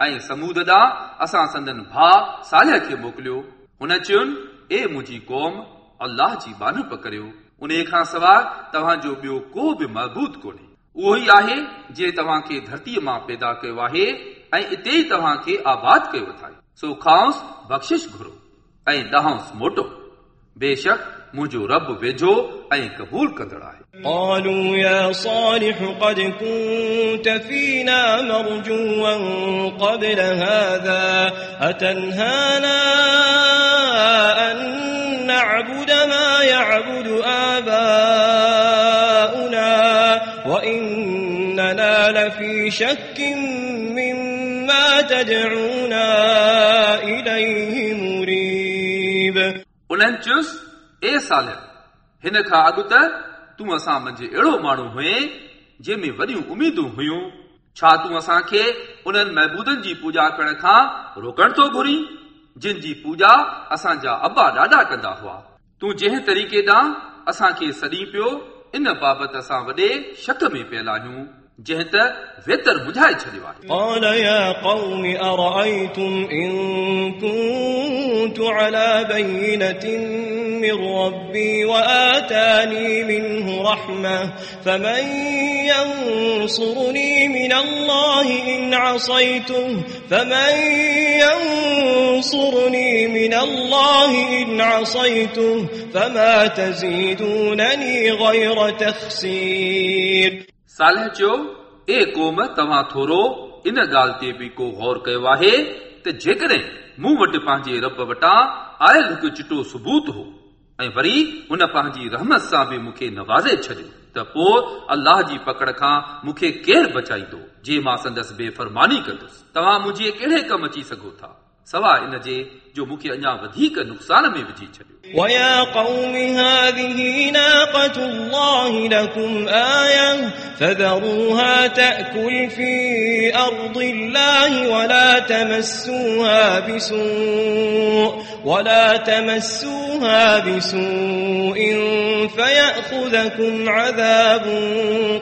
ऐं समूद ॾांहुं असां संदन भाउ सालिह खे मोकिलियो। हुन चयुनि, ए मुंहिंजी क़ौम अलाह जी बानप करियो उन खां सवाइ तव्हांजो ॿियो को बि महबूद कोन्हे। उहो ई आहे, जे तव्हांखे धरतीअ माँ पैदा कयो आहे ऐं इते ई तव्हांखे आबाद कयो अथई सो खांसि बख़्शिश घुरो ऐं ॾहांसि मोटो। बेशक मुंहिंजो रब वेझो ऐं क़बूल कंदड़ आहे قالوا يا صالح قد كنت فينا مرجوا قبل هذا أتنهانا أن نعبد ما يعبد آباؤنا وإننا لفي شك مما تدعونا إليه مريب उन्हनि چيس اي ساله هن کان اڳ ته تون اسان منجهه اهڙو ماڻهو هئي جنهن ۾ وڏيون اميدون هيون. ڇا تون اسان کي انهن معبودن جي پوڄا ڪرڻ کان روڪڻ ٿو گهري جن جي پوڄا اسان جا ابا ڏاڍا ڪندا هئا؟ تون جنهن طريقي ڏانهن اسان کي سڏي پيو ان بابت اسان وڏي شڪ ۾ پيل آهيون जंहिं त वेतर बुझाए छॾियो आहे قال يا قوم أرأيتم إن كنت على بينة من ربي وآتاني منه رحمة فمن ينصرني من الله إن عصيته فمن ينصرني من الله إن عصيته فما تزيدونني غير تخسير सालिह चयो, ए क़ौम, तव्हां थोरो, इन ॻाल्हि ते बि को गौर कयो आहे, त जेकॾहिं मूं वटि पंहिंजे रब वटां आयल हिकु चिटो सबूत हो, ऐं वरी हुन पंहिंजी रहमत सां बि मूंखे नवाज़े छॾियो, त पोइ अलाह जी पकड़ खां मूंखे केरु बचाईंदो, जे माँ संदसि बेफ़रमानी कंदुसि। तव्हां मुंहिंजे कहिड़े कमु अची सघो था? सवाइ इन जे जो मूंखे अञा वधीक नुक़सान में विझी छॾियो ويا قوم هذه ناقة الله لكم آية فذروها تأكل في أرض الله ولا تمسوها بسوء ولا تمسوها بسوء فيأخذكم عذاب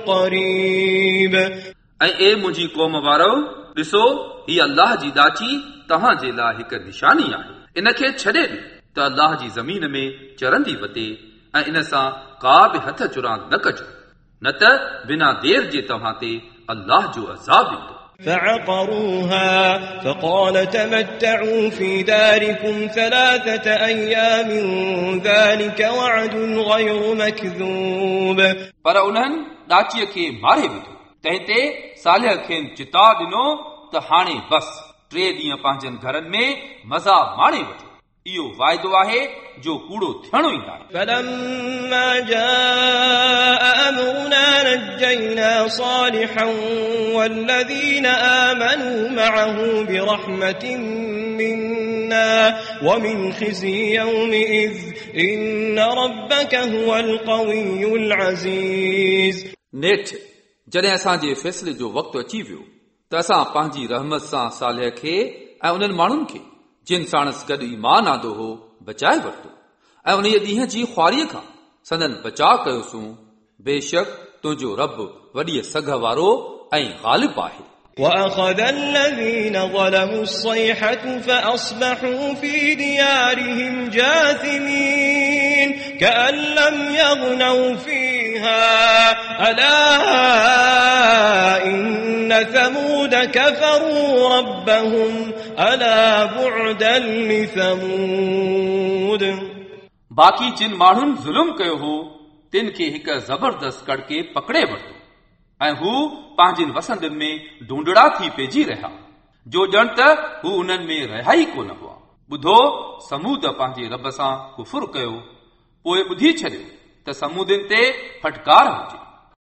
قريب ऐं ए मुंहिंजी क़ौम वारो ॾिसो हीअ अलाह जी ॾाची तव्हां जे लाइ हिकु निशानी आहे इन खे छॾे ॾे त अलाह जी ज़मीन में चरंदी वते ऐं इन सां का बि हथ चुरांद न कजो न त बिना देर जे तव्हां ते अलाह जो अज़ाब ईंदो فعقروها فقال تمتعوا في داركم ثلاثة أيام ذلك وعد غير مكذوب पर उन्हनि ॾाचीअ खे मारे विधो तंहिं ते सालिह खेनि चिता ॾिनो त हाणे बस टे ॾींहं पंहिंजनि घरनि में मज़ा माणे वठो। इहो वाइदो आहे जो कूड़ो थियणो ई आहे نجينا صالحا والذين آمنوا معه برحمة منا ومن خزي يومئذ إن ربك هو القوي العزيز نيٹ جڏهن اسان جي جو وقت اچي ويو त असां पंहिंजी रहमत सां सालिह खे ऐं उन्हनि माण्हुनि खे जिन साणसि गॾु ईमान आंदो हो बचाए वरितो ऐं उन ॾींहं जी ख्वारीअ खां संदन बचाव कयोसीं बेशक तुंहिंजो रब वॾीअ सघ वारो ऐं ग़ालिब आहे وأخذ الذين ظلموا الصيحة فأصبحوا في ديارهم جاثمين كأن لم يغنوا فيها ألا إن ثمود كفروا ربهم ألا بعدا لثمود बाक़ी जिन माण्हुनि ज़ुल्म कयो हो तिन खे हिकु ज़बरदस्त कड़के पकड़े वरितो ऐं हू पंहिंजनि वसंदनि में ढूंढड़ा थी पइजी रहिया जो ॼण त हू उन्हनि में रहिया ई कोन हुआ ॿुधो समूद पंहिंजे रब सां कुफुर कयो पोइ ॿुधी छॾियो त समूदनि ते फटकार हुजे